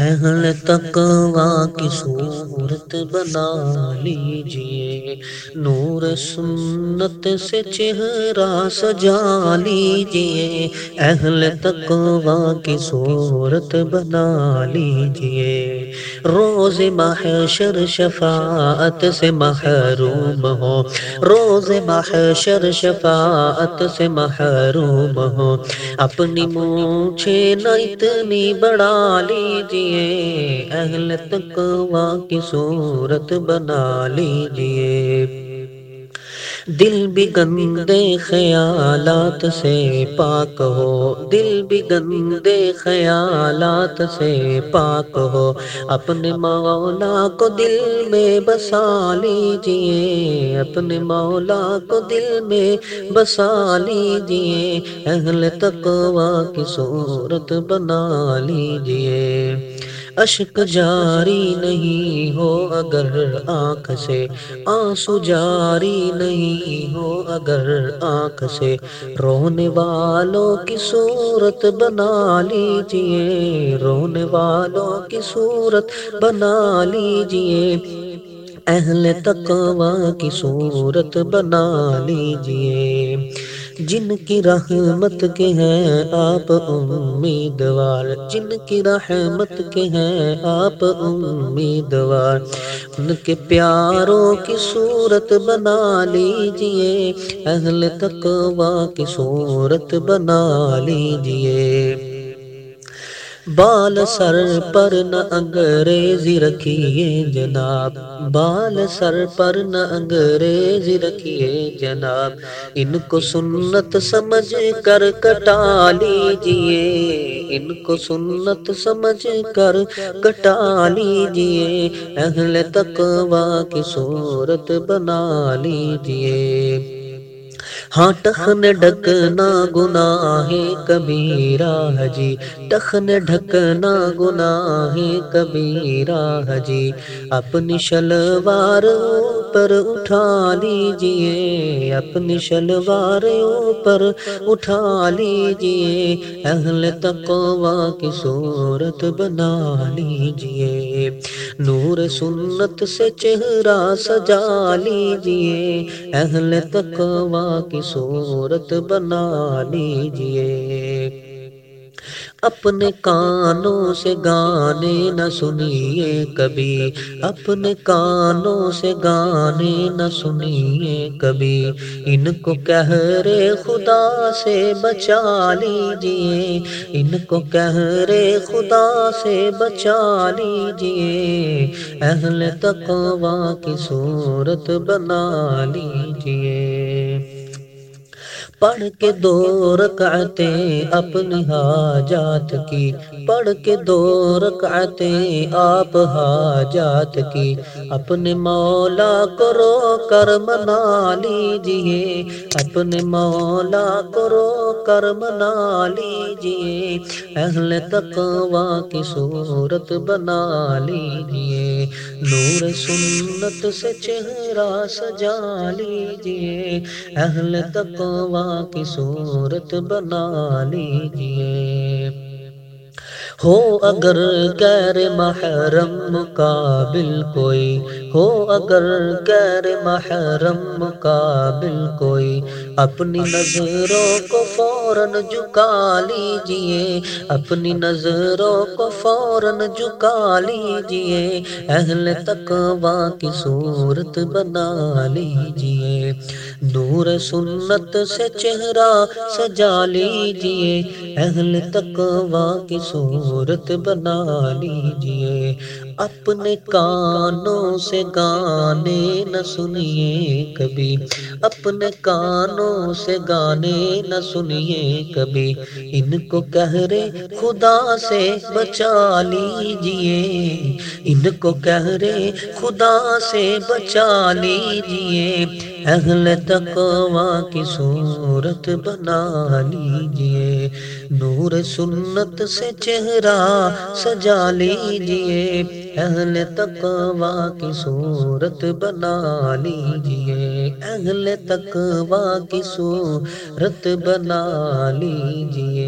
اہل تقوا کی صورت بنا لیجیے۔ نور سنت سے چہرہ سجا لیجیے۔ اہل تقوا کی صورت بنا لیجیے۔ روز محشر شفاعت سے محروم ہو۔ روز محشر شفاعت سے محروم ہو۔ اپنی مونچھے نہ اتنی بڑھا لیجیے۔ اہل تقوا کی صورت بنا لیجیے۔ دل بھی گندے خیالات سے پاک ہو۔ دل بھی گندے خیالات سے پاک ہو۔ اپنے مولا کو دل میں بسا لیجیے۔ اپنے مولا کو دل میں بسا لیجیے۔ اہل تقوا کی صورت بنا لیجیے۔ اشک جاری نہیں ہو اگر آنکھ سے، آنسو جاری نہیں ہو اگر آنکھ سے۔ رونے والوں کی صورت بنا لیجیے، رونے والوں کی صورت بنا لیجیے۔ اہل تقوا کی صورت بنا لیجیے۔ جن کی رحمت کے ہیں آپ امیدوار، جن کی رحمت کے ہیں آپ امیدوار۔ ان کے پیاروں کی صورت بنا لیجیے، اہل تقوا کی صورت بنا لیجیے۔ بال سر پر نہ انگریزی رکھیے جناب۔ بال سر پر نہ انگریزی رکھیے جناب۔ ان کو سنت سمجھ کر کٹا لیجیے۔ ان کو سنت سمجھ کر کٹا لیجیے۔ اہل تقوا کی صورت بنا لیجیے۔ ہاں ٹخن ڈھکنا گناہ کبیرہ جی۔ ٹخن ڈھکنا گناہ کبیرہ جی۔ اپنی شلوار اوپر اٹھا لیجیے، اپنی شلوار اوپر اٹھا لیجیے، اہل تقوا کی صورت بنا لیجیے۔ نور سنت سے چہرہ سجا لیجیے، اہل تقوا کی صورت بنا لیجیے۔ اپنے کانوں سے گانے نہ سنیے کبھی۔ اپنے کانوں سے گانے نہ سنیے کبھی۔ ان کو کہہ رے خدا سے بچا لیجیے۔ ان کو کہہ رے خدا سے بچا لیجیے۔ اہل تقوا کی صورت بنا لیجیے۔ پڑھ کے دو رکعتیں اپنی حاجات کی، پڑھ کے دو رکعتیں آپ حاجات کی۔ اپنے مولا کو رو کر منا لیجیے، اپنے مولا کو رو کر منا لیجیے۔ اہل تقوا کی صورت بنا لیجیے، نور سنت سے چہرہ سجا لیجیے۔ اہل تقوا کی صورت بنا لیجیے۔ ہو اگر غیر محرم مقابل کوئی، ہو اگر غیر محرم مقابل کوئی، اپنی نظروں کو فوراً جھکا لیجیے۔ اپنی نظروں کو فوراً جھکا لیجیے۔ اہل تقوا کی صورت بنا لیجیے۔ نور سنت سے چہرہ سجا لیجیے۔ اہل تقوا کی صورت صورت بنا لیجیے۔ اپنے کانوں سے گانے نہ سنیے کبھی۔ اپنے کانوں سے گانے نہ سنیے کبھی ان کو کہہ رے، خدا سے بچا لیجیے۔ ان کو کہہ رے، خدا سے بچا لیجیے۔ اہل تقوا کی صورت بنا لیجیے۔ نور سنت سے چہرہ سجا لیجیے۔ اہل تقوا کی صورت بنا لیجیے۔ اہل تقوا کی صورت بنا لیجیے۔